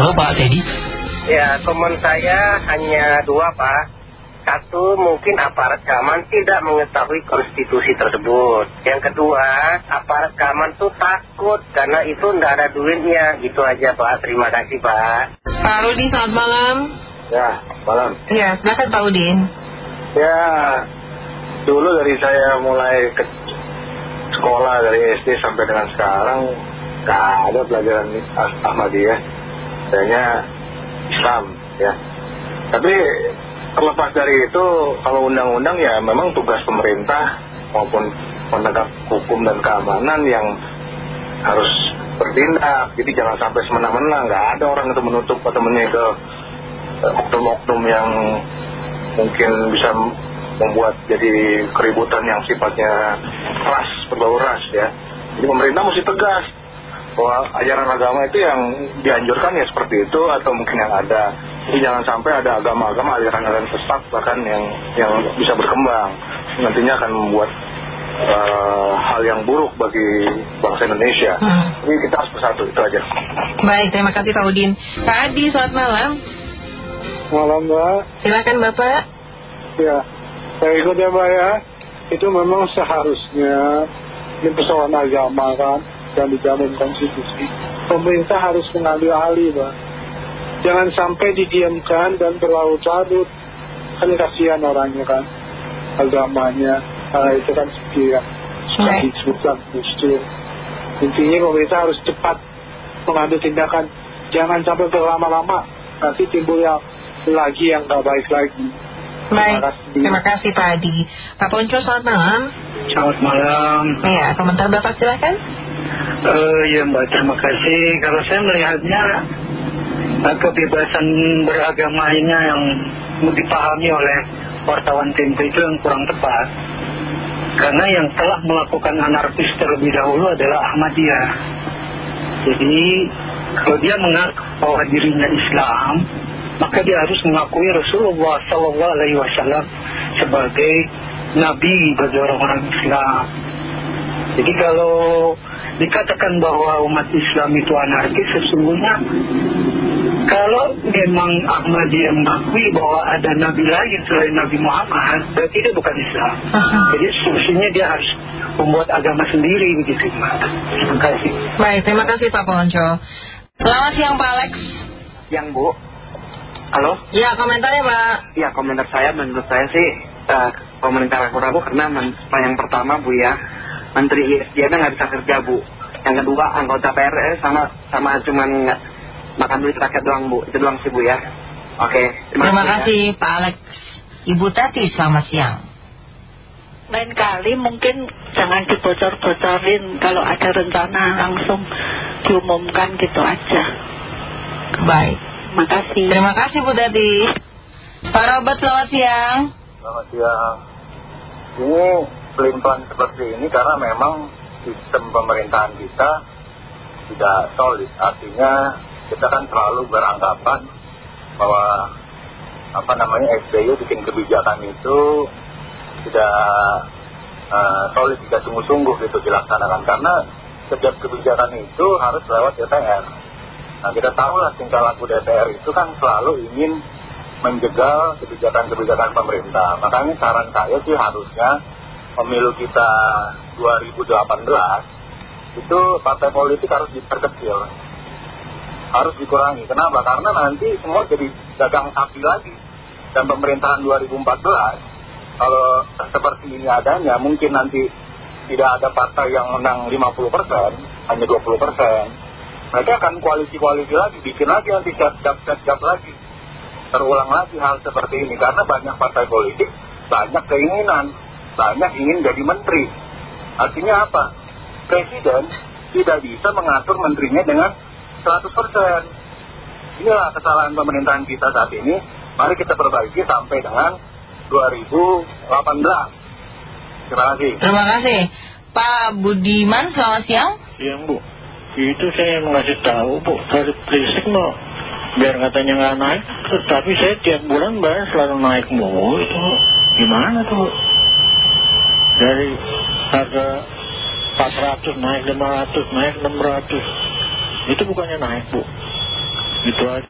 Halo Pak Teddy. Ya, komen saya hanya dua Pak. Satu, mungkin aparat keamanan tidak mengetahui konstitusi tersebut. Yang kedua, aparat keamanan tuh takut karena itu tidak ada duitnya. Gitu aja Pak, terima kasih Pak. Pak Rudi, selamat malam. Ya, malam. Ya, silakan Pak Udin. Ya, dulu dari saya mulai ke sekolah dari SD sampai dengan sekarang nggak ada pelajaran Ah- Ahmadiyah, kayaknya Islam ya. Tapi terlepas dari itu, kalau undang-undang ya memang tugas pemerintah maupun penegak hukum dan keamanan yang harus bertindak. Jadi jangan sampai semena-mena, nggak ada orang itu menutup atau menyegel eh, oknum-oknum yang mungkin bisa membuat jadi keributan yang sifatnya ras, berbau ras ya. Jadi pemerintah mesti tegas bahwa ajaran agama itu yang dianjurkan ya seperti itu atau mungkin yang ada. Jadi jangan sampai ada agama-agama ajaran-ajaran sesat bahkan yang yang bisa berkembang. Nantinya akan membuat eh, hal yang buruk bagi bangsa Indonesia. Hmm. Jadi kita harus bersatu itu aja. Baik, terima kasih Pak Udin. Pak Adi, selamat malam. Malam Mbak, Silakan Bapak. ya saya ikut ya Mbak ya. Itu memang seharusnya ini persoalan agama kan dan dijamin konstitusi. Pemerintah harus mengambil alih Mbak. Jangan sampai didiamkan dan berlarut-larut. Kan kasihan orangnya kan, agamanya. Karena itu kan seperti yang suka disebutkan Muslim. Intinya pemerintah harus cepat mengambil tindakan. Jangan sampai berlama-lama. Nanti timbul yang lagi yang nggak baik lagi. Baik, terima kasih Pak Adi. Pak Ponco, selamat malam. Selamat malam. Ya, komentar Bapak silakan. Eh ya Mbak, terima kasih. Kalau saya melihatnya eh, kebebasan beragama ini yang dipahami oleh wartawan Tempo itu yang kurang tepat. Karena yang telah melakukan anarkis terlebih dahulu adalah Ahmadiyah. Jadi kalau dia mengaku bahwa dirinya Islam, maka dia harus mengakui Rasulullah Wasallam sebagai Nabi bagi orang-orang Islam. Jadi kalau dikatakan bahwa umat Islam itu anarkis, sesungguhnya kalau memang Ahmadiyah mengakui bahwa ada Nabi lain selain Nabi Muhammad, berarti dia bukan Islam. Jadi sesungguhnya dia harus membuat agama sendiri begitu. Terima kasih. Baik, terima kasih Pak Ponco. Selamat siang Pak Alex. Yang Bu, halo? Ya, komentarnya Pak. Ya komentar saya menurut saya sih eh, pemerintah ragu-ragu karena men- yang pertama Bu ya Menteri ISDM nggak bisa kerja Bu yang kedua anggota PRR sama sama cuman nggak makan duit rakyat doang Bu itu doang sih Bu ya oke Terima ya. kasih Pak Alex. Ibu Tati, selamat siang. lain kali mungkin jangan dibocor-bocorin kalau ada rencana langsung diumumkan gitu aja. Baik. Makasih. Terima kasih Bu Tati. Pak Robert, selamat siang. Selamat siang. Ini pelimpan seperti ini karena memang sistem pemerintahan kita tidak solid. Artinya kita kan selalu beranggapan bahwa apa namanya SBY bikin kebijakan itu tidak eh, solid, tidak sungguh-sungguh gitu dilaksanakan. Karena setiap kebijakan itu harus lewat DPR. Nah kita tahu lah tingkah laku DPR itu kan selalu ingin menjegal kebijakan-kebijakan pemerintah. Makanya saran saya sih harusnya pemilu kita 2018 itu partai politik harus diperkecil. Harus dikurangi. Kenapa? Karena nanti semua jadi dagang sapi lagi. Dan pemerintahan 2014 kalau seperti ini adanya mungkin nanti tidak ada partai yang menang 50%, hanya 20%. Mereka akan koalisi-koalisi lagi, bikin lagi nanti siap-siap lagi terulang lagi hal seperti ini karena banyak partai politik banyak keinginan banyak ingin jadi menteri. Artinya apa? Presiden tidak bisa mengatur menterinya dengan 100% inilah kesalahan pemerintahan kita saat ini. Mari kita perbaiki sampai dengan 2018 terima kasih. Terima kasih. Pak Budiman, selamat siang. Siang Bu, itu saya mau ngasih tahu Bu, tarif listrik mau biar katanya nggak naik, tetapi saya tiap bulan bayar selalu naik mulu itu Bu. Gimana tuh Bu? Dari harga 400 naik 500 naik 600 itu bukannya naik Bu Itu aja.